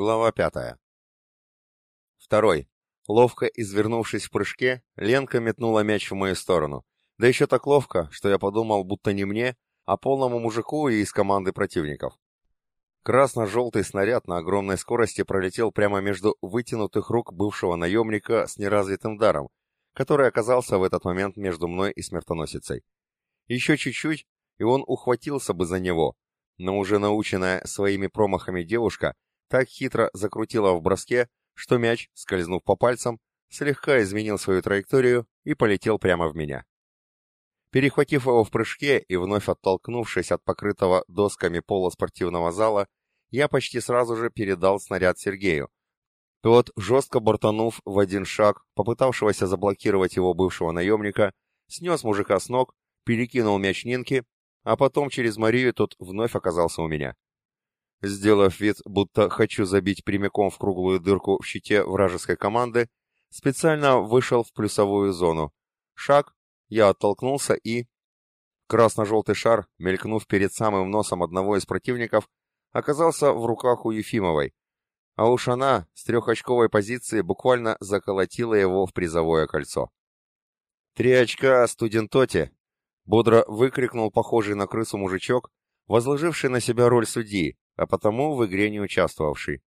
Глава пятая. Второй. Ловко извернувшись в прыжке, Ленка метнула мяч в мою сторону. Да еще так ловко, что я подумал, будто не мне, а полному мужику и из команды противников. Красно-желтый снаряд на огромной скорости пролетел прямо между вытянутых рук бывшего наемника с неразвитым даром, который оказался в этот момент между мной и смертоносицей. Еще чуть-чуть, и он ухватился бы за него, но уже наученная своими промахами девушка так хитро закрутила в броске, что мяч, скользнув по пальцам, слегка изменил свою траекторию и полетел прямо в меня. Перехватив его в прыжке и вновь оттолкнувшись от покрытого досками пола спортивного зала, я почти сразу же передал снаряд Сергею. Тот, жестко бортанув в один шаг, попытавшегося заблокировать его бывшего наемника, снес мужика с ног, перекинул мяч Нинке, а потом через Марию тот вновь оказался у меня. Сделав вид, будто хочу забить прямиком в круглую дырку в щите вражеской команды, специально вышел в плюсовую зону. Шаг, я оттолкнулся и... Красно-желтый шар, мелькнув перед самым носом одного из противников, оказался в руках у Ефимовой, а уж она с трехочковой позиции буквально заколотила его в призовое кольцо. «Три очка студентоте!» — бодро выкрикнул похожий на крысу мужичок, возложивший на себя роль судьи, а потому в игре не участвовавший.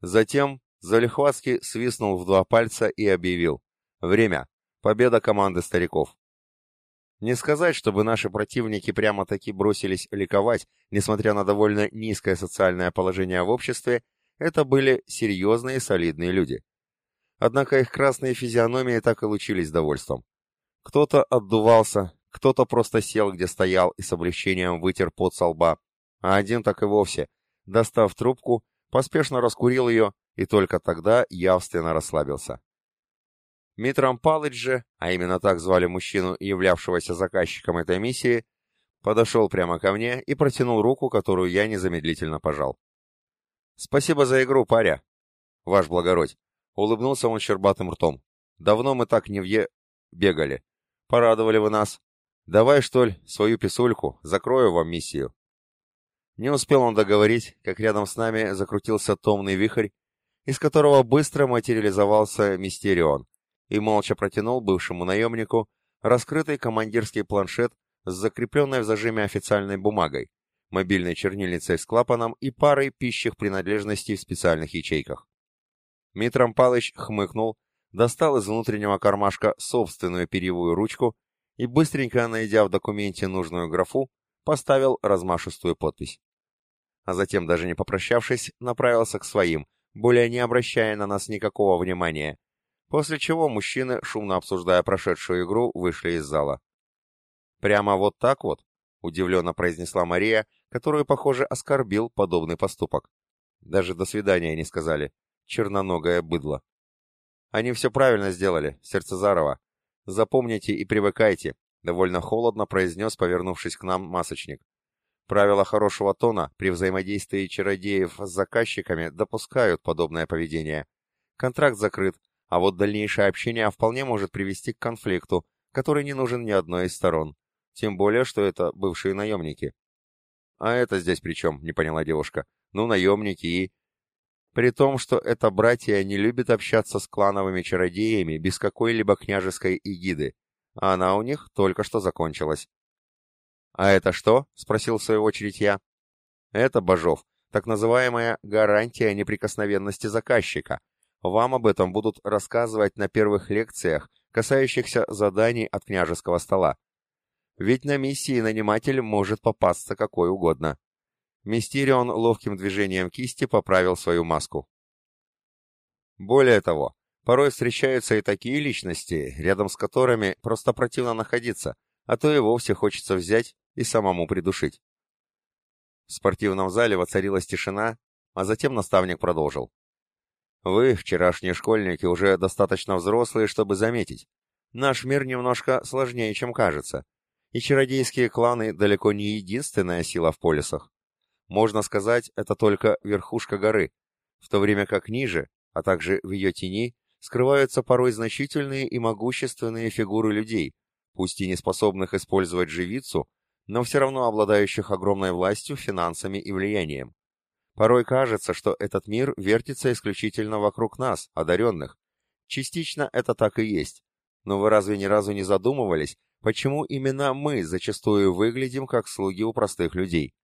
Затем залихватски свистнул в два пальца и объявил «Время! Победа команды стариков!» Не сказать, чтобы наши противники прямо-таки бросились ликовать, несмотря на довольно низкое социальное положение в обществе, это были серьезные солидные люди. Однако их красные физиономии так и лучились довольством. Кто-то отдувался, кто-то просто сел, где стоял, и с облегчением вытер пот со лба, а один так и вовсе, достав трубку, поспешно раскурил ее и только тогда явственно расслабился. Митрам Палыч же, а именно так звали мужчину, являвшегося заказчиком этой миссии, подошел прямо ко мне и протянул руку, которую я незамедлительно пожал. «Спасибо за игру, паря!» «Ваш благородь!» — улыбнулся он щербатым ртом. «Давно мы так не ве... бегали. Порадовали вы нас. Давай, что ли, свою писульку, закрою вам миссию». Не успел он договорить, как рядом с нами закрутился томный вихрь, из которого быстро материализовался Мистерион и молча протянул бывшему наемнику раскрытый командирский планшет с закрепленной в зажиме официальной бумагой, мобильной чернильницей с клапаном и парой пищих принадлежностей в специальных ячейках. Митром Палыч хмыкнул, достал из внутреннего кармашка собственную перьевую ручку и, быстренько найдя в документе нужную графу, поставил размашистую подпись а затем, даже не попрощавшись, направился к своим, более не обращая на нас никакого внимания, после чего мужчины, шумно обсуждая прошедшую игру, вышли из зала. «Прямо вот так вот?» — удивленно произнесла Мария, которую, похоже, оскорбил подобный поступок. Даже до свидания не сказали. Черноногое быдло. Они все правильно сделали, Сердцезарова. Запомните и привыкайте, — довольно холодно произнес, повернувшись к нам масочник. Правила хорошего тона при взаимодействии чародеев с заказчиками допускают подобное поведение. Контракт закрыт, а вот дальнейшее общение вполне может привести к конфликту, который не нужен ни одной из сторон. Тем более, что это бывшие наемники. «А это здесь при чем?» — не поняла девушка. «Ну, наемники и...» При том, что это братья не любят общаться с клановыми чародеями без какой-либо княжеской эгиды, а она у них только что закончилась. «А это что?» — спросил в свою очередь я. «Это, Бажов, так называемая гарантия неприкосновенности заказчика. Вам об этом будут рассказывать на первых лекциях, касающихся заданий от княжеского стола. Ведь на миссии наниматель может попасться какой угодно». Мистерион ловким движением кисти поправил свою маску. Более того, порой встречаются и такие личности, рядом с которыми просто противно находиться, а то и вовсе хочется взять и самому придушить. В спортивном зале воцарилась тишина, а затем наставник продолжил. «Вы, вчерашние школьники, уже достаточно взрослые, чтобы заметить. Наш мир немножко сложнее, чем кажется, и чародейские кланы далеко не единственная сила в полисах. Можно сказать, это только верхушка горы, в то время как ниже, а также в ее тени, скрываются порой значительные и могущественные фигуры людей, пусть и не способных использовать живицу, но все равно обладающих огромной властью, финансами и влиянием. Порой кажется, что этот мир вертится исключительно вокруг нас, одаренных. Частично это так и есть. Но вы разве ни разу не задумывались, почему именно мы зачастую выглядим как слуги у простых людей?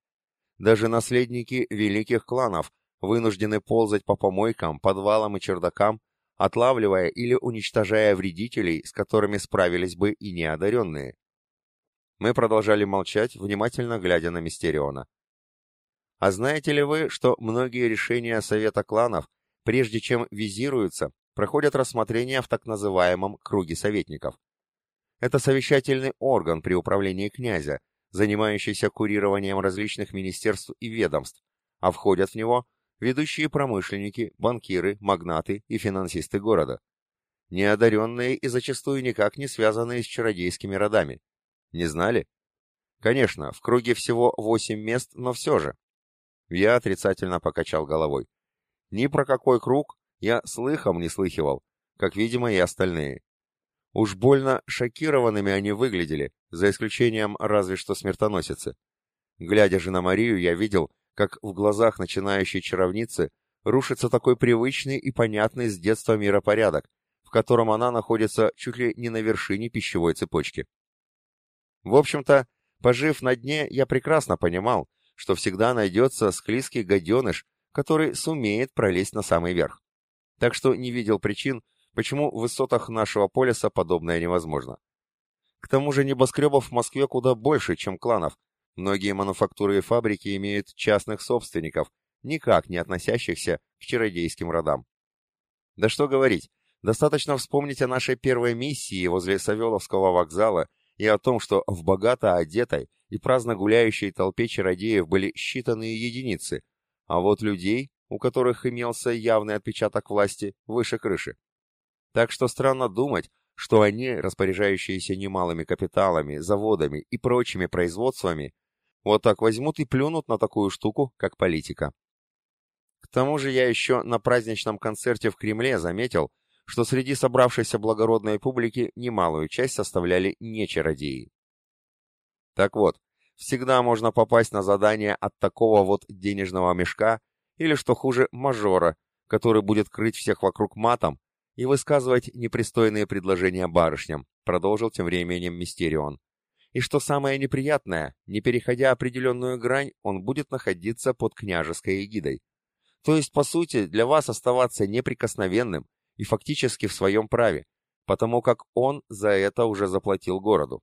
Даже наследники великих кланов вынуждены ползать по помойкам, подвалам и чердакам, отлавливая или уничтожая вредителей, с которыми справились бы и неодаренные. Мы продолжали молчать, внимательно глядя на Мистериона. А знаете ли вы, что многие решения Совета кланов, прежде чем визируются, проходят рассмотрение в так называемом круге советников? Это совещательный орган при управлении князя, занимающийся курированием различных министерств и ведомств, а входят в него ведущие промышленники, банкиры, магнаты и финансисты города. Неодаренные и зачастую никак не связанные с чародейскими родами. Не знали? Конечно, в круге всего восемь мест, но все же. Я отрицательно покачал головой. Ни про какой круг я слыхом не слыхивал, как, видимо, и остальные. Уж больно шокированными они выглядели, за исключением разве что смертоносицы. Глядя же на Марию, я видел, как в глазах начинающей чаровницы рушится такой привычный и понятный с детства миропорядок, в котором она находится чуть ли не на вершине пищевой цепочки. В общем-то, пожив на дне, я прекрасно понимал, что всегда найдется склизкий гаденыш, который сумеет пролезть на самый верх. Так что не видел причин, почему в высотах нашего полиса подобное невозможно. К тому же небоскребов в Москве куда больше, чем кланов. Многие мануфактуры и фабрики имеют частных собственников, никак не относящихся к чародейским родам. Да что говорить, достаточно вспомнить о нашей первой миссии возле Савеловского вокзала и о том, что в богато одетой и праздно гуляющей толпе чародеев были считанные единицы, а вот людей, у которых имелся явный отпечаток власти, выше крыши. Так что странно думать, что они, распоряжающиеся немалыми капиталами, заводами и прочими производствами, вот так возьмут и плюнут на такую штуку, как политика. К тому же я еще на праздничном концерте в Кремле заметил, что среди собравшейся благородной публики немалую часть составляли не чародеи. Так вот, всегда можно попасть на задание от такого вот денежного мешка или, что хуже, мажора, который будет крыть всех вокруг матом и высказывать непристойные предложения барышням, продолжил тем временем Мистерион. И что самое неприятное, не переходя определенную грань, он будет находиться под княжеской эгидой. То есть, по сути, для вас оставаться неприкосновенным и фактически в своем праве, потому как он за это уже заплатил городу.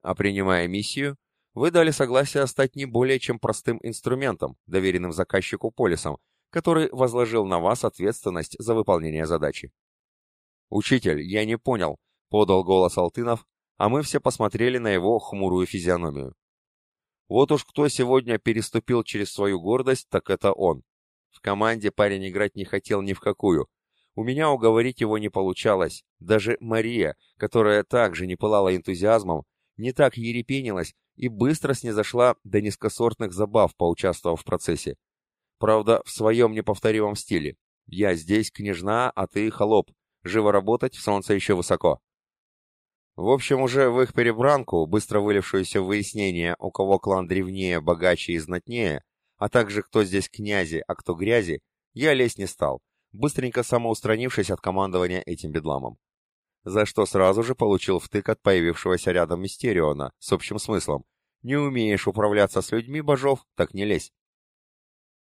А принимая миссию, вы дали согласие стать не более чем простым инструментом, доверенным заказчику полисом, который возложил на вас ответственность за выполнение задачи. «Учитель, я не понял», — подал голос Алтынов, а мы все посмотрели на его хмурую физиономию. Вот уж кто сегодня переступил через свою гордость, так это он. В команде парень играть не хотел ни в какую. У меня уговорить его не получалось. Даже Мария, которая также не пылала энтузиазмом, не так ерепенилась и быстро снизошла до низкосортных забав, поучаствовав в процессе. Правда, в своем неповторимом стиле. «Я здесь княжна, а ты холоп. Живо работать, солнце еще высоко». В общем, уже в их перебранку, быстро вылившуюся в выяснение, у кого клан древнее, богаче и знатнее, а также кто здесь князи, а кто грязи, я лезть не стал, быстренько самоустранившись от командования этим бедламом за что сразу же получил втык от появившегося рядом Мистериона с общим смыслом. «Не умеешь управляться с людьми, божов, так не лезь».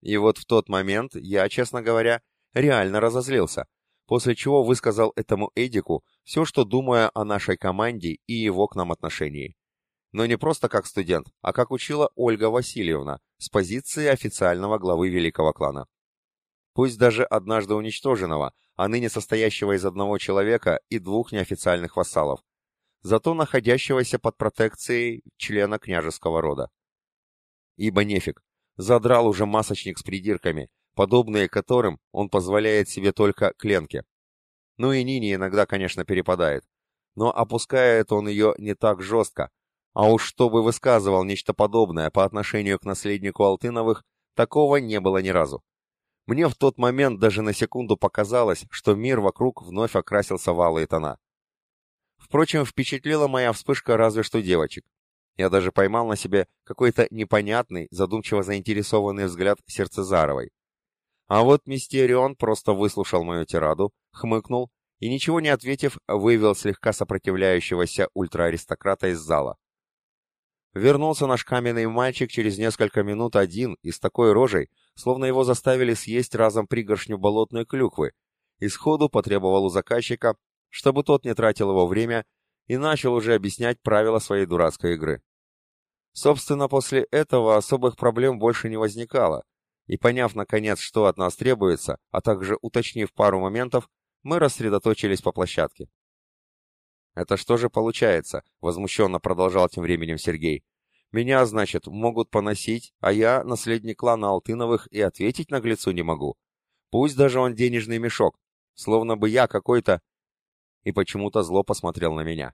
И вот в тот момент я, честно говоря, реально разозлился, после чего высказал этому Эдику все, что думаю о нашей команде и его к нам отношении. Но не просто как студент, а как учила Ольга Васильевна с позиции официального главы великого клана. Пусть даже однажды уничтоженного, а ныне состоящего из одного человека и двух неофициальных вассалов, зато находящегося под протекцией члена княжеского рода. Ибо нефиг, задрал уже масочник с придирками, подобные которым он позволяет себе только кленке. Ну и Нине иногда, конечно, перепадает, но опускает он ее не так жестко, а уж чтобы высказывал нечто подобное по отношению к наследнику Алтыновых, такого не было ни разу. Мне в тот момент даже на секунду показалось, что мир вокруг вновь окрасился в алые тона. Впрочем, впечатлила моя вспышка разве что девочек. Я даже поймал на себе какой-то непонятный, задумчиво заинтересованный взгляд Сердцезаровой. А вот Мистерион просто выслушал мою тираду, хмыкнул и, ничего не ответив, вывел слегка сопротивляющегося ультрааристократа из зала. Вернулся наш каменный мальчик через несколько минут один и с такой рожей, словно его заставили съесть разом пригоршню болотной клюквы, и сходу потребовал у заказчика, чтобы тот не тратил его время, и начал уже объяснять правила своей дурацкой игры. Собственно, после этого особых проблем больше не возникало, и поняв, наконец, что от нас требуется, а также уточнив пару моментов, мы рассредоточились по площадке. «Это что же получается?» — возмущенно продолжал тем временем Сергей. «Меня, значит, могут поносить, а я наследник клана Алтыновых и ответить наглецу не могу. Пусть даже он денежный мешок, словно бы я какой-то...» И почему-то зло посмотрел на меня.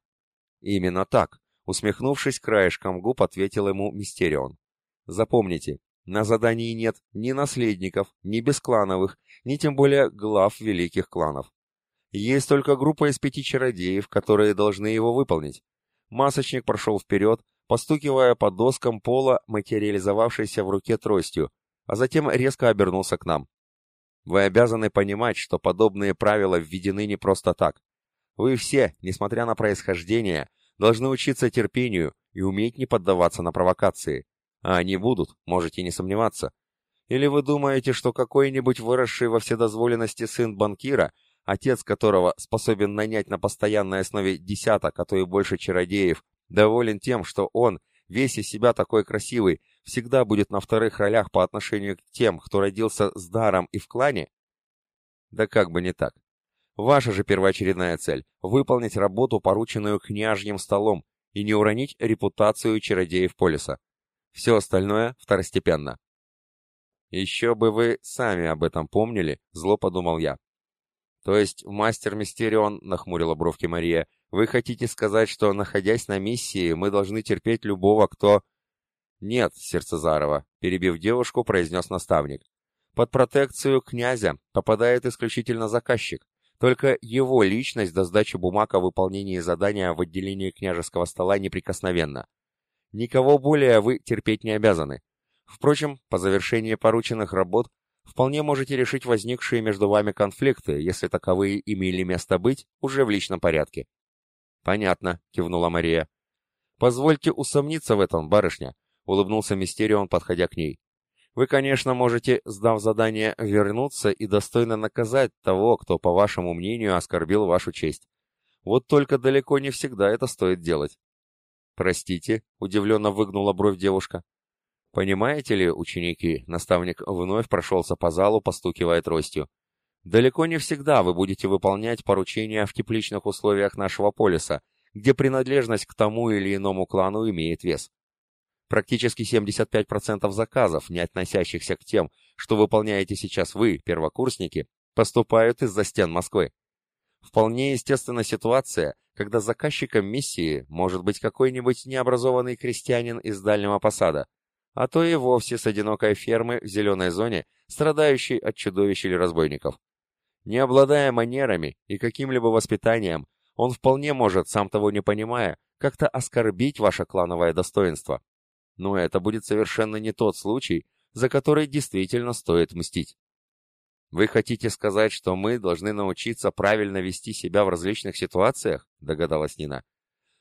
«Именно так», — усмехнувшись краешком губ, ответил ему Мистерион. «Запомните, на задании нет ни наследников, ни бесклановых, ни тем более глав великих кланов. Есть только группа из пяти чародеев, которые должны его выполнить. Масочник прошел вперед, постукивая по доскам пола, материализовавшейся в руке тростью, а затем резко обернулся к нам. Вы обязаны понимать, что подобные правила введены не просто так. Вы все, несмотря на происхождение, должны учиться терпению и уметь не поддаваться на провокации. А они будут, можете не сомневаться. Или вы думаете, что какой-нибудь выросший во вседозволенности сын банкира – отец которого способен нанять на постоянной основе десяток, а то и больше чародеев, доволен тем, что он, весь из себя такой красивый, всегда будет на вторых ролях по отношению к тем, кто родился с даром и в клане? Да как бы не так. Ваша же первоочередная цель — выполнить работу, порученную княжьим столом, и не уронить репутацию чародеев Полиса. Все остальное второстепенно. «Еще бы вы сами об этом помнили», — зло подумал я. «То есть, мастер Мистерион», — нахмурила бровки Мария, — «вы хотите сказать, что, находясь на миссии, мы должны терпеть любого, кто...» «Нет, Сердцезарова», — перебив девушку, произнес наставник. «Под протекцию князя попадает исключительно заказчик. Только его личность до сдачи бумаг о выполнении задания в отделении княжеского стола неприкосновенна. Никого более вы терпеть не обязаны. Впрочем, по завершении порученных работ вполне можете решить возникшие между вами конфликты, если таковые имели место быть, уже в личном порядке. Понятно, кивнула Мария. Позвольте усомниться в этом, барышня, улыбнулся Мистерион, подходя к ней. Вы, конечно, можете, сдав задание, вернуться и достойно наказать того, кто, по вашему мнению, оскорбил вашу честь. Вот только далеко не всегда это стоит делать. Простите, удивленно выгнула бровь девушка. Понимаете ли, ученики, наставник вновь прошелся по залу, постукивая тростью. Далеко не всегда вы будете выполнять поручения в тепличных условиях нашего полиса, где принадлежность к тому или иному клану имеет вес. Практически 75% заказов, не относящихся к тем, что выполняете сейчас вы, первокурсники, поступают из-за стен Москвы. Вполне естественна ситуация, когда заказчиком миссии может быть какой-нибудь необразованный крестьянин из дальнего посада, а то и вовсе с одинокой фермы в зеленой зоне, страдающей от чудовищ или разбойников. Не обладая манерами и каким-либо воспитанием, он вполне может, сам того не понимая, как-то оскорбить ваше клановое достоинство. Но это будет совершенно не тот случай, за который действительно стоит мстить. Вы хотите сказать, что мы должны научиться правильно вести себя в различных ситуациях? Догадалась Нина.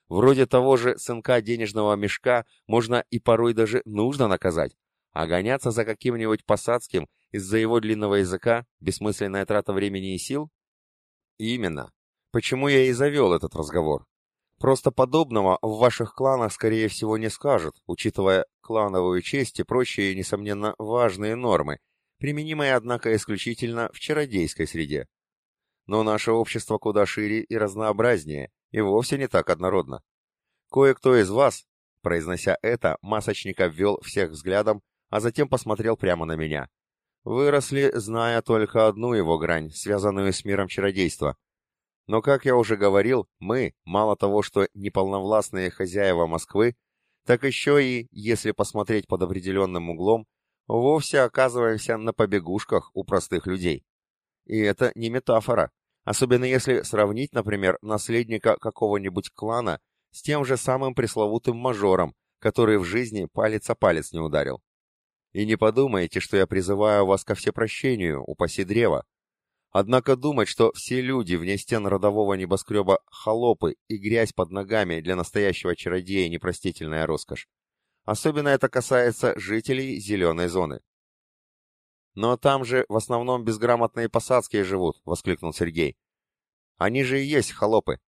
Вроде того же сынка денежного мешка можно и порой даже нужно наказать, а гоняться за каким-нибудь посадским из-за его длинного языка – бессмысленная трата времени и сил? Именно. Почему я и завел этот разговор. Просто подобного в ваших кланах, скорее всего, не скажут, учитывая клановую честь и прочие, несомненно, важные нормы, применимые, однако, исключительно в чародейской среде. Но наше общество куда шире и разнообразнее, и вовсе не так однородно. Кое-кто из вас, произнося это, масочник обвел всех взглядом, а затем посмотрел прямо на меня. Выросли, зная только одну его грань, связанную с миром чародейства. Но, как я уже говорил, мы, мало того, что неполновластные хозяева Москвы, так еще и, если посмотреть под определенным углом, вовсе оказываемся на побегушках у простых людей. И это не метафора. Особенно если сравнить, например, наследника какого-нибудь клана с тем же самым пресловутым мажором, который в жизни палец о палец не ударил. И не подумайте, что я призываю вас ко всепрощению, упаси древо. Однако думать, что все люди вне стен родового небоскреба холопы и грязь под ногами для настоящего чародея непростительная роскошь. Особенно это касается жителей зеленой зоны. «Но там же в основном безграмотные посадские живут», — воскликнул Сергей. «Они же и есть холопы».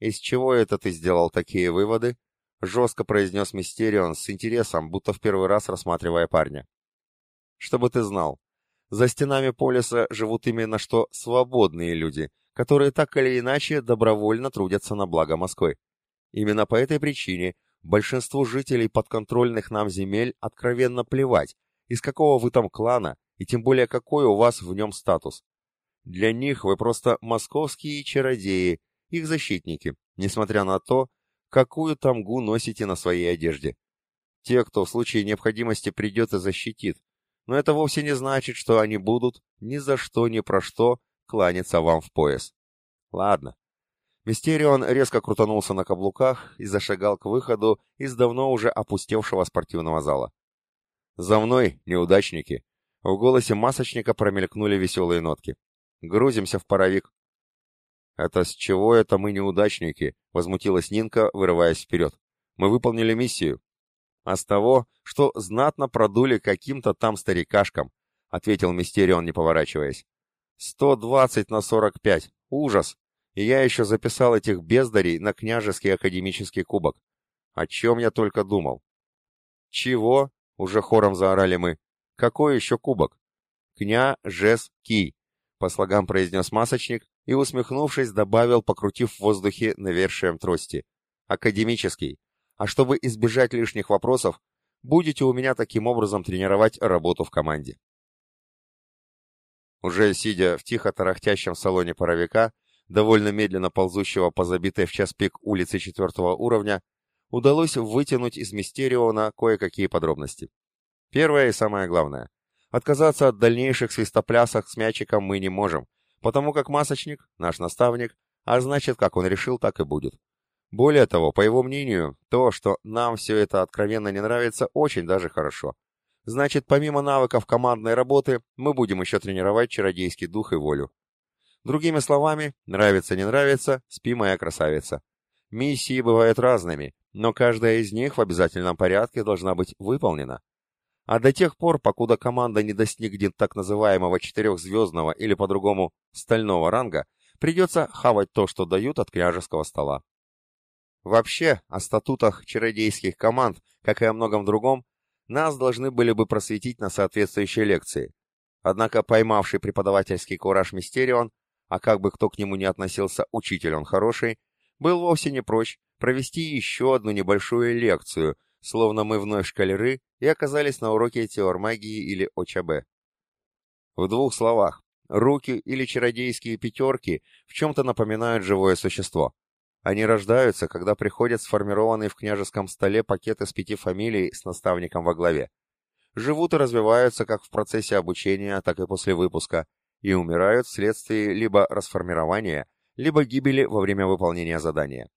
«Из чего это ты сделал такие выводы?» — жестко произнес Мистерион с интересом, будто в первый раз рассматривая парня. «Чтобы ты знал, за стенами полиса живут именно что свободные люди, которые так или иначе добровольно трудятся на благо Москвы. Именно по этой причине большинству жителей подконтрольных нам земель откровенно плевать, из какого вы там клана, и тем более какой у вас в нем статус. Для них вы просто московские чародеи, их защитники, несмотря на то, какую тамгу носите на своей одежде. Те, кто в случае необходимости придет и защитит, но это вовсе не значит, что они будут ни за что ни про что кланяться вам в пояс. Ладно. Мистерион резко крутанулся на каблуках и зашагал к выходу из давно уже опустевшего спортивного зала. «За мной, неудачники!» В голосе масочника промелькнули веселые нотки. «Грузимся в паровик!» «Это с чего это мы неудачники?» — возмутилась Нинка, вырываясь вперед. «Мы выполнили миссию». «А с того, что знатно продули каким-то там старикашкам», — ответил Мистерион, не поворачиваясь. «Сто двадцать на сорок пять. Ужас! И я еще записал этих бездарей на княжеский академический кубок. О чем я только думал». «Чего?» — уже хором заорали мы. «Какой еще кубок?» «Кня, жес, ки», — по слогам произнес масочник и, усмехнувшись, добавил, покрутив в воздухе навершием трости. «Академический. А чтобы избежать лишних вопросов, будете у меня таким образом тренировать работу в команде. Уже сидя в тихо тарахтящем салоне паровика, довольно медленно ползущего по забитой в час пик улице четвертого уровня, удалось вытянуть из Мистериона кое-какие подробности. Первое и самое главное. Отказаться от дальнейших свистоплясок с мячиком мы не можем, потому как масочник — наш наставник, а значит, как он решил, так и будет. Более того, по его мнению, то, что нам все это откровенно не нравится, очень даже хорошо. Значит, помимо навыков командной работы, мы будем еще тренировать чародейский дух и волю. Другими словами, нравится-не нравится, спи моя красавица. Миссии бывают разными, но каждая из них в обязательном порядке должна быть выполнена. А до тех пор, покуда команда не достигнет так называемого четырехзвездного или по-другому стального ранга, придется хавать то, что дают от княжеского стола. Вообще, о статутах чародейских команд, как и о многом другом, нас должны были бы просветить на соответствующей лекции. Однако поймавший преподавательский кураж Мистерион, а как бы кто к нему ни относился, учитель он хороший, был вовсе не прочь провести еще одну небольшую лекцию, словно мы вновь шкалеры и оказались на уроке теормагии или ОЧБ. В двух словах, руки или чародейские пятерки в чем-то напоминают живое существо. Они рождаются, когда приходят сформированные в княжеском столе пакет из пяти фамилий с наставником во главе. Живут и развиваются как в процессе обучения, так и после выпуска, и умирают вследствие либо расформирования, либо гибели во время выполнения задания.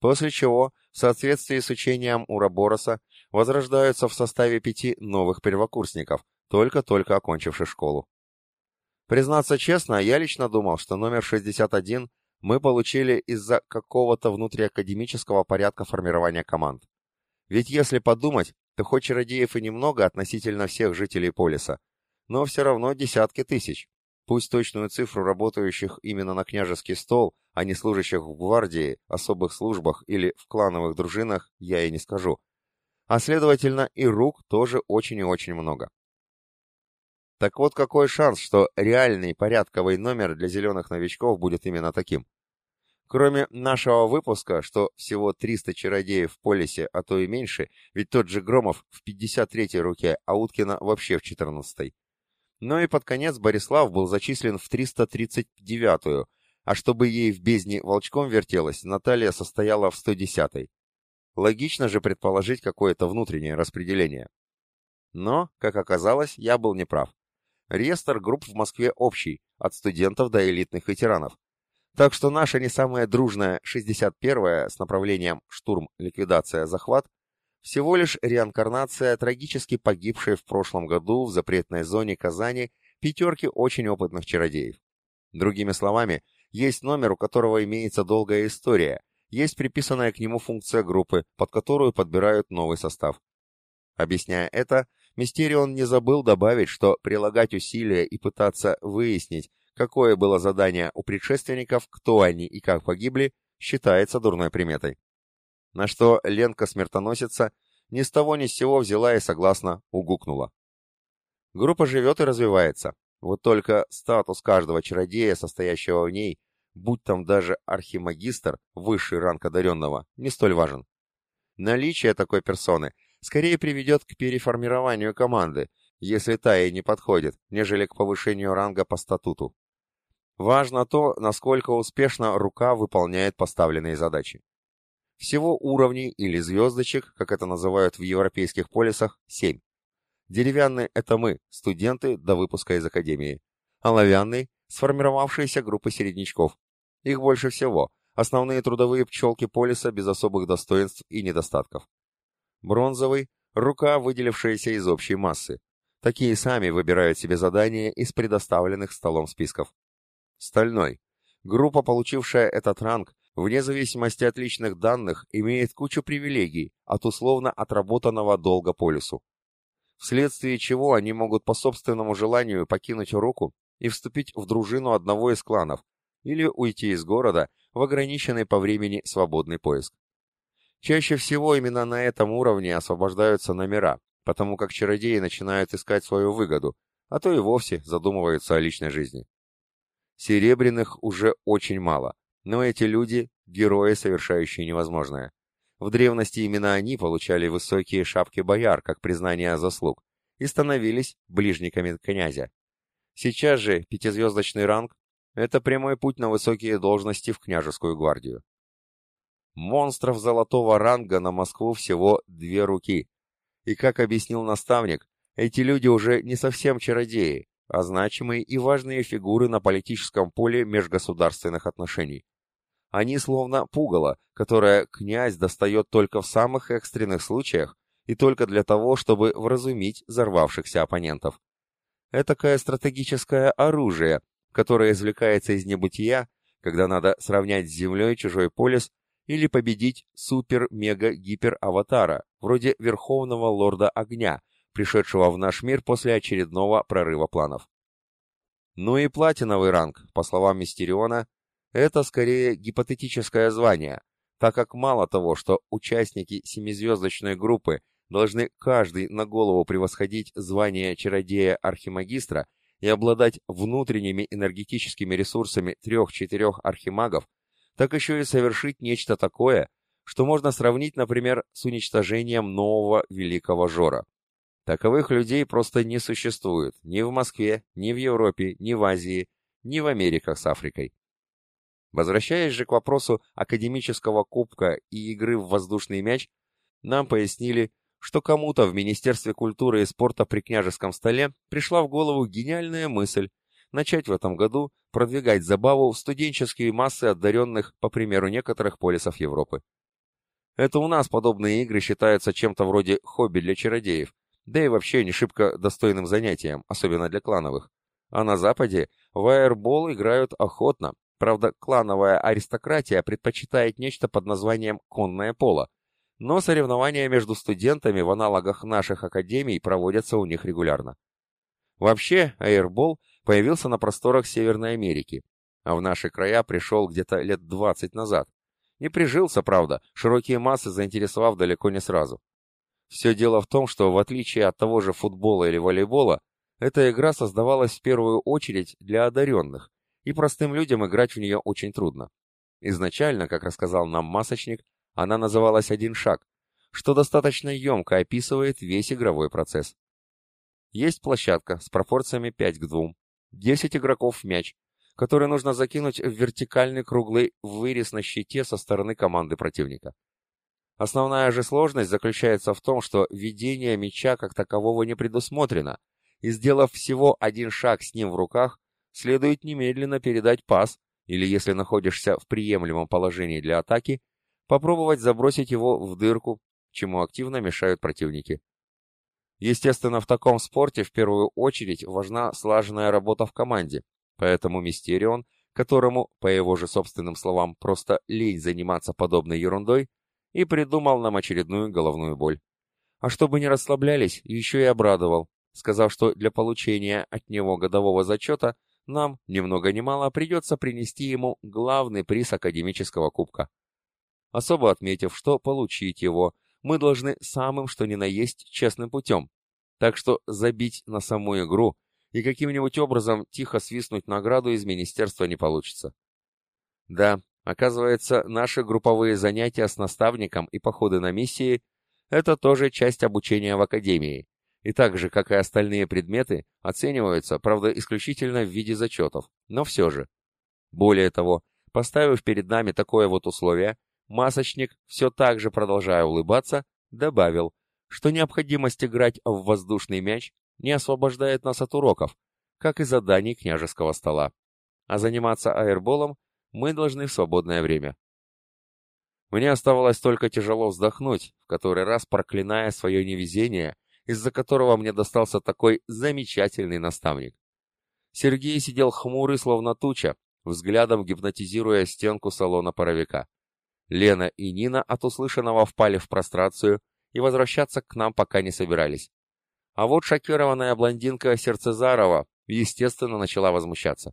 После чего, в соответствии с учением Урабороса, возрождаются в составе пяти новых первокурсников, только-только окончивших школу. Признаться честно, я лично думал, что номер 61 мы получили из-за какого-то внутриакадемического порядка формирования команд. Ведь если подумать, то хоть чародеев и немного относительно всех жителей полиса, но все равно десятки тысяч. Пусть точную цифру работающих именно на княжеский стол, а не служащих в гвардии, особых службах или в клановых дружинах, я и не скажу. А следовательно, и рук тоже очень и очень много. Так вот какой шанс, что реальный порядковый номер для зеленых новичков будет именно таким? Кроме нашего выпуска, что всего 300 чародеев в полисе, а то и меньше, ведь тот же Громов в 53-й руке, а Уткина вообще в 14-й. Но и под конец Борислав был зачислен в 339-ю, а чтобы ей в бездне волчком вертелась, Наталья состояла в 110-й. Логично же предположить какое-то внутреннее распределение. Но, как оказалось, я был неправ. Реестр групп в Москве общий, от студентов до элитных ветеранов. Так что наша не самая дружная 61-я с направлением штурм, ликвидация, захват Всего лишь реинкарнация трагически погибшей в прошлом году в запретной зоне Казани пятерки очень опытных чародеев. Другими словами, есть номер, у которого имеется долгая история, есть приписанная к нему функция группы, под которую подбирают новый состав. Объясняя это, Мистерион не забыл добавить, что прилагать усилия и пытаться выяснить, какое было задание у предшественников, кто они и как погибли, считается дурной приметой. На что Ленка-смертоносица ни с того ни с сего взяла и согласно угукнула. Группа живет и развивается, вот только статус каждого чародея, состоящего в ней, будь там даже архимагистр, высший ранг одаренного, не столь важен. Наличие такой персоны скорее приведет к переформированию команды, если та ей не подходит, нежели к повышению ранга по статуту. Важно то, насколько успешно рука выполняет поставленные задачи. Всего уровней или звездочек, как это называют в европейских полисах, семь. Деревянный — это мы, студенты до выпуска из академии. Оловянный — сформировавшиеся группы середнячков. Их больше всего, основные трудовые пчелки полиса без особых достоинств и недостатков. Бронзовый — рука, выделившаяся из общей массы. Такие сами выбирают себе задания из предоставленных столом списков. Стальной — группа, получившая этот ранг, вне зависимости от личных данных, имеет кучу привилегий от условно отработанного долга полису. Вследствие чего они могут по собственному желанию покинуть руку и вступить в дружину одного из кланов, или уйти из города в ограниченный по времени свободный поиск. Чаще всего именно на этом уровне освобождаются номера, потому как чародеи начинают искать свою выгоду, а то и вовсе задумываются о личной жизни. Серебряных уже очень мало, но эти люди – герои, совершающие невозможное. В древности именно они получали высокие шапки бояр, как признание заслуг, и становились ближниками князя. Сейчас же пятизвездочный ранг – это прямой путь на высокие должности в княжескую гвардию. Монстров золотого ранга на Москву всего две руки. И как объяснил наставник, эти люди уже не совсем чародеи, а значимые и важные фигуры на политическом поле межгосударственных отношений. Они словно пугало, которое князь достает только в самых экстренных случаях и только для того, чтобы вразумить взорвавшихся оппонентов. Этакое стратегическое оружие, которое извлекается из небытия, когда надо сравнять с Землей чужой полис или победить супер-мега-гипер-аватара, вроде Верховного Лорда Огня, пришедшего в наш мир после очередного прорыва планов. Ну и платиновый ранг, по словам Мистериона, это скорее гипотетическое звание, так как мало того, что участники семизвездочной группы должны каждый на голову превосходить звание чародея-архимагистра и обладать внутренними энергетическими ресурсами трех-четырех архимагов, так еще и совершить нечто такое, что можно сравнить, например, с уничтожением нового великого Жора. Таковых людей просто не существует ни в Москве, ни в Европе, ни в Азии, ни в Америках с Африкой. Возвращаясь же к вопросу академического кубка и игры в воздушный мяч, нам пояснили, что кому-то в Министерстве культуры и спорта при княжеском столе пришла в голову гениальная мысль начать в этом году продвигать забаву в студенческие массы одаренных, по примеру некоторых полисов Европы. Это у нас подобные игры считаются чем-то вроде хобби для чародеев, да и вообще не шибко достойным занятием, особенно для клановых. А на Западе в аэрбол играют охотно, правда клановая аристократия предпочитает нечто под названием «конное поло», но соревнования между студентами в аналогах наших академий проводятся у них регулярно. Вообще, аэрбол появился на просторах Северной Америки, а в наши края пришел где-то лет 20 назад. Не прижился, правда, широкие массы заинтересовав далеко не сразу. Все дело в том, что в отличие от того же футбола или волейбола, эта игра создавалась в первую очередь для одаренных, и простым людям играть в нее очень трудно. Изначально, как рассказал нам масочник, она называлась «Один шаг», что достаточно емко описывает весь игровой процесс. Есть площадка с пропорциями 5 к 2, 10 игроков в мяч, который нужно закинуть в вертикальный круглый вырез на щите со стороны команды противника. Основная же сложность заключается в том, что ведение мяча как такового не предусмотрено, и сделав всего один шаг с ним в руках, следует немедленно передать пас, или если находишься в приемлемом положении для атаки, попробовать забросить его в дырку, чему активно мешают противники. Естественно, в таком спорте в первую очередь важна слаженная работа в команде, поэтому Мистерион, которому, по его же собственным словам, просто лень заниматься подобной ерундой, и придумал нам очередную головную боль. А чтобы не расслаблялись, еще и обрадовал, сказав, что для получения от него годового зачета нам, ни много ни мало, придется принести ему главный приз академического кубка. Особо отметив, что получить его мы должны самым что ни на есть честным путем, так что забить на саму игру и каким-нибудь образом тихо свистнуть награду из министерства не получится. Да, оказывается, наши групповые занятия с наставником и походы на миссии – это тоже часть обучения в академии, и так же, как и остальные предметы, оцениваются, правда, исключительно в виде зачетов, но все же. Более того, поставив перед нами такое вот условие, Масочник, все так же продолжая улыбаться, добавил, что необходимость играть в воздушный мяч не освобождает нас от уроков, как и заданий княжеского стола. А заниматься аэрболом мы должны в свободное время. Мне оставалось только тяжело вздохнуть, в который раз проклиная свое невезение, из-за которого мне достался такой замечательный наставник. Сергей сидел хмурый, словно туча, взглядом гипнотизируя стенку салона паровика. Лена и Нина от услышанного впали в прострацию и возвращаться к нам пока не собирались. А вот шокированная блондинка Сердцезарова, естественно, начала возмущаться.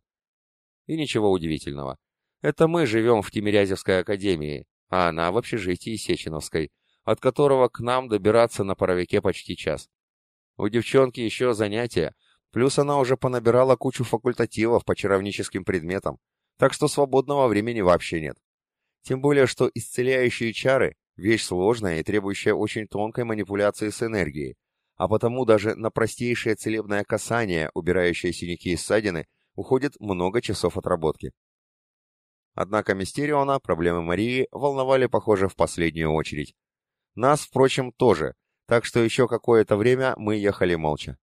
И ничего удивительного. Это мы живем в Тимирязевской академии, а она в общежитии Сеченовской, от которого к нам добираться на паровике почти час. У девчонки еще занятия, плюс она уже понабирала кучу факультативов по чаровническим предметам, так что свободного времени вообще нет. Тем более, что исцеляющие чары – вещь сложная и требующая очень тонкой манипуляции с энергией, а потому даже на простейшее целебное касание, убирающее синяки и ссадины, уходит много часов отработки. Однако Мистериона проблемы Марии волновали, похоже, в последнюю очередь. Нас, впрочем, тоже, так что еще какое-то время мы ехали молча.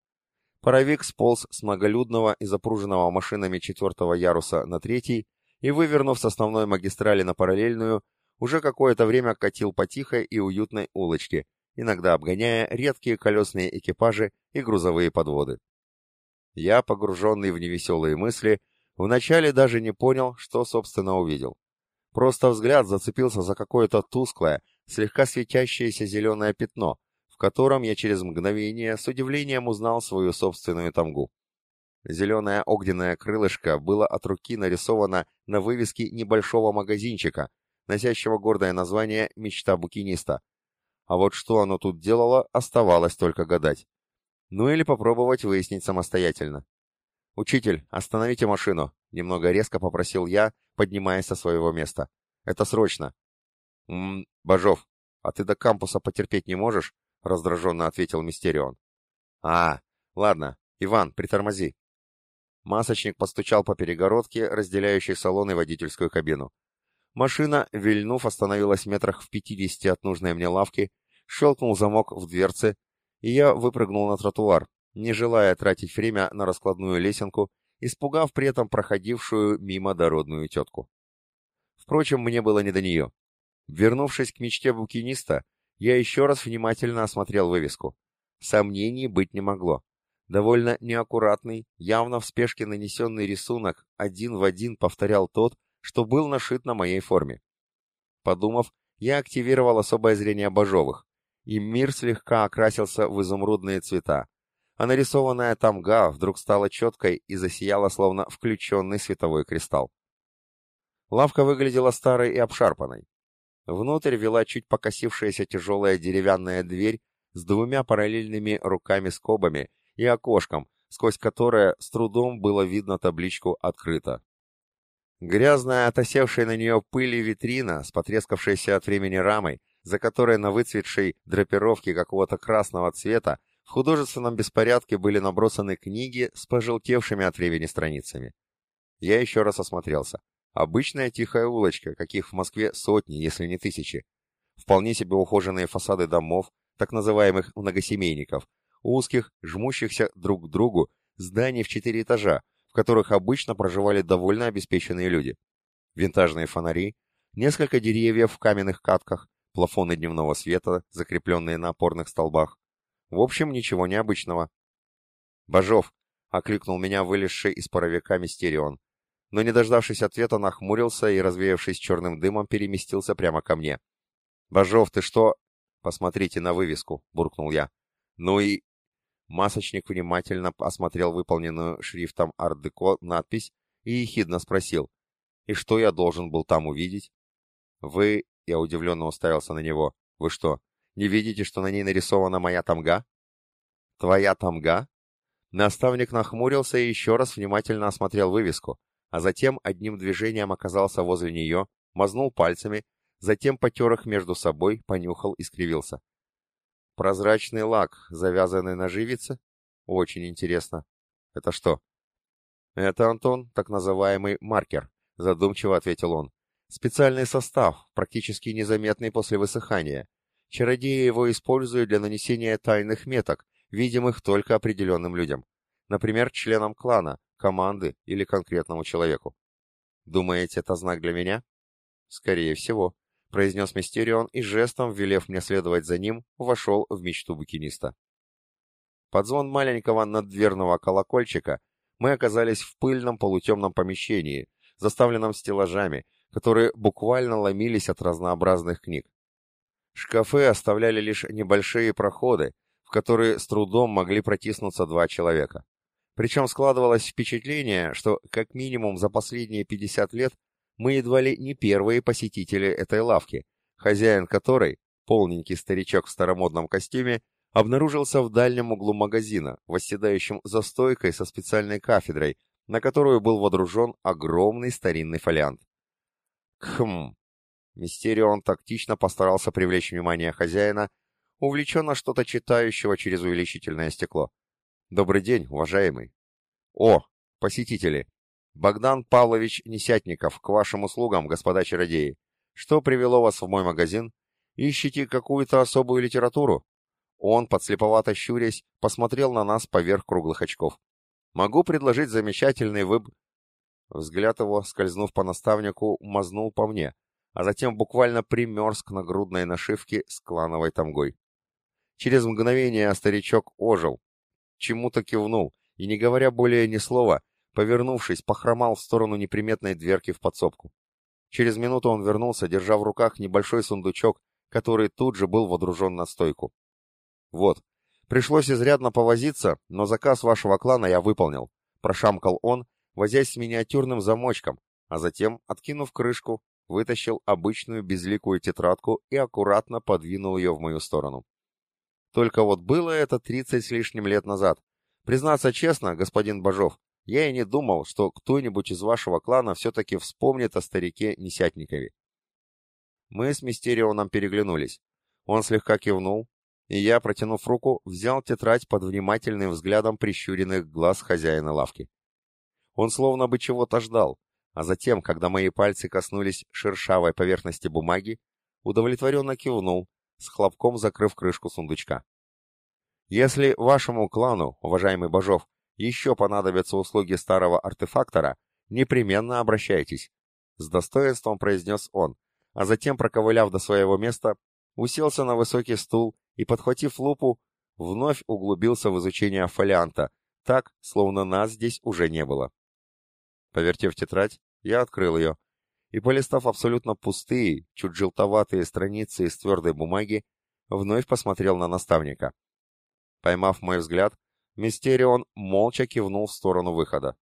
Паровик сполз с многолюдного и запруженного машинами четвертого яруса на третий, и, вывернув с основной магистрали на параллельную, уже какое-то время катил по тихой и уютной улочке, иногда обгоняя редкие колесные экипажи и грузовые подводы. Я, погруженный в невеселые мысли, вначале даже не понял, что, собственно, увидел. Просто взгляд зацепился за какое-то тусклое, слегка светящееся зеленое пятно, в котором я через мгновение с удивлением узнал свою собственную тамгу. Зеленое огненное крылышко было от руки нарисовано на вывеске небольшого магазинчика, носящего гордое название «Мечта букиниста». А вот что оно тут делало, оставалось только гадать. Ну или попробовать выяснить самостоятельно. «Учитель, остановите машину», — немного резко попросил я, поднимаясь со своего места. «Это срочно». «Ммм, Бажов, а ты до кампуса потерпеть не можешь?» — раздраженно ответил Мистерион. «А, ладно, Иван, притормози», Масочник постучал по перегородке, разделяющей салон и водительскую кабину. Машина, вильнув, остановилась в метрах в пятидесяти от нужной мне лавки, щелкнул замок в дверце, и я выпрыгнул на тротуар, не желая тратить время на раскладную лесенку, испугав при этом проходившую мимо дородную тетку. Впрочем, мне было не до нее. Вернувшись к мечте букиниста, я еще раз внимательно осмотрел вывеску. Сомнений быть не могло. Довольно неаккуратный, явно в спешке нанесенный рисунок один в один повторял тот, что был нашит на моей форме. Подумав, я активировал особое зрение Бажовых, и мир слегка окрасился в изумрудные цвета, а нарисованная тамга вдруг стала четкой и засияла, словно включенный световой кристалл. Лавка выглядела старой и обшарпанной. Внутрь вела чуть покосившаяся тяжелая деревянная дверь с двумя параллельными руками-скобами и окошком, сквозь которое с трудом было видно табличку «Открыто». Грязная, отосевшая на нее пыли витрина с потрескавшейся от времени рамой, за которой на выцветшей драпировке какого-то красного цвета в художественном беспорядке были набросаны книги с пожелтевшими от времени страницами. Я еще раз осмотрелся. Обычная тихая улочка, каких в Москве сотни, если не тысячи. Вполне себе ухоженные фасады домов, так называемых многосемейников, узких, жмущихся друг к другу зданий в четыре этажа, в которых обычно проживали довольно обеспеченные люди. Винтажные фонари, несколько деревьев в каменных катках, плафоны дневного света, закрепленные на опорных столбах. В общем, ничего необычного. «Бажов!» — окликнул меня вылезший из паровика Мистерион. Но, не дождавшись ответа, нахмурился и, развеявшись черным дымом, переместился прямо ко мне. «Бажов, ты что?» «Посмотрите на вывеску», — буркнул я. «Ну и...» Масочник внимательно осмотрел выполненную шрифтом art-деко надпись и ехидно спросил. «И что я должен был там увидеть?» «Вы...» — я удивленно уставился на него. «Вы что, не видите, что на ней нарисована моя тамга?» «Твоя тамга?» Наставник нахмурился и еще раз внимательно осмотрел вывеску, а затем одним движением оказался возле нее, мазнул пальцами, затем потер их между собой, понюхал и скривился. Прозрачный лак, завязанный на живице? Очень интересно. Это что? Это, Антон, так называемый маркер, задумчиво ответил он. Специальный состав, практически незаметный после высыхания. Чародеи его используют для нанесения тайных меток, видимых только определенным людям. Например, членам клана, команды или конкретному человеку. Думаете, это знак для меня? Скорее всего произнес Мистерион и жестом, велев мне следовать за ним, вошел в мечту букиниста. Под звон маленького наддверного колокольчика мы оказались в пыльном полутемном помещении, заставленном стеллажами, которые буквально ломились от разнообразных книг. Шкафы оставляли лишь небольшие проходы, в которые с трудом могли протиснуться два человека. Причем складывалось впечатление, что как минимум за последние 50 лет мы едва ли не первые посетители этой лавки, хозяин которой, полненький старичок в старомодном костюме, обнаружился в дальнем углу магазина, восседающем за стойкой со специальной кафедрой, на которую был водружен огромный старинный фолиант. Кхм. Мистерион тактично постарался привлечь внимание хозяина, увлеченно что-то читающего через увеличительное стекло. «Добрый день, уважаемый!» «О, посетители! Богдан Павлович Несятников, к вашим услугам, господа чародеи. Что привело вас в мой магазин? Ищете какую-то особую литературу? Он, подслеповато щурясь, посмотрел на нас поверх круглых очков. Могу предложить замечательный выб... Взгляд его, скользнув по наставнику, мазнул по мне, а затем буквально примерз к нагрудной нашивке с клановой тамгой. Через мгновение старичок ожил, чему-то кивнул, и, не говоря более ни слова, Повернувшись, похромал в сторону неприметной дверки в подсобку. Через минуту он вернулся, держа в руках небольшой сундучок, который тут же был водружен на стойку. «Вот, пришлось изрядно повозиться, но заказ вашего клана я выполнил», — прошамкал он, возясь с миниатюрным замочком, а затем, откинув крышку, вытащил обычную безликую тетрадку и аккуратно подвинул ее в мою сторону. Только вот было это тридцать с лишним лет назад. Признаться честно, господин Бажов, я и не думал, что кто-нибудь из вашего клана все-таки вспомнит о старике Несятникове. Мы с Мистерионом переглянулись. Он слегка кивнул, и я, протянув руку, взял тетрадь под внимательным взглядом прищуренных глаз хозяина лавки. Он словно бы чего-то ждал, а затем, когда мои пальцы коснулись шершавой поверхности бумаги, удовлетворенно кивнул, с хлопком закрыв крышку сундучка. Если вашему клану, уважаемый Бажов, еще понадобятся услуги старого артефактора, непременно обращайтесь», — с достоинством произнес он, а затем, проковыляв до своего места, уселся на высокий стул и, подхватив лупу, вновь углубился в изучение фолианта, так, словно нас здесь уже не было. Повертев тетрадь, я открыл ее, и, полистав абсолютно пустые, чуть желтоватые страницы из твердой бумаги, вновь посмотрел на наставника. Поймав мой взгляд, Мистерион молча кивнул в сторону выхода.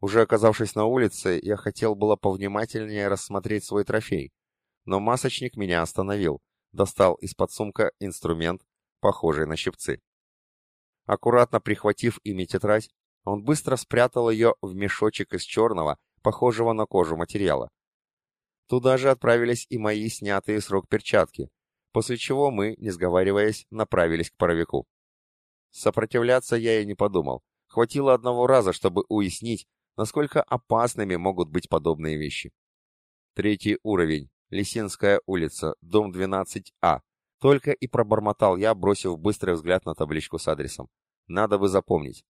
Уже оказавшись на улице, я хотел было повнимательнее рассмотреть свой трофей, но масочник меня остановил, достал из-под сумка инструмент, похожий на щипцы. Аккуратно прихватив ими тетрадь, он быстро спрятал ее в мешочек из черного, похожего на кожу материала. Туда же отправились и мои снятые срок перчатки, после чего мы, не сговариваясь, направились к паровику. Сопротивляться я и не подумал. Хватило одного раза, чтобы уяснить, насколько опасными могут быть подобные вещи. Третий уровень. Лисинская улица, дом 12А. Только и пробормотал я, бросив быстрый взгляд на табличку с адресом. Надо бы запомнить.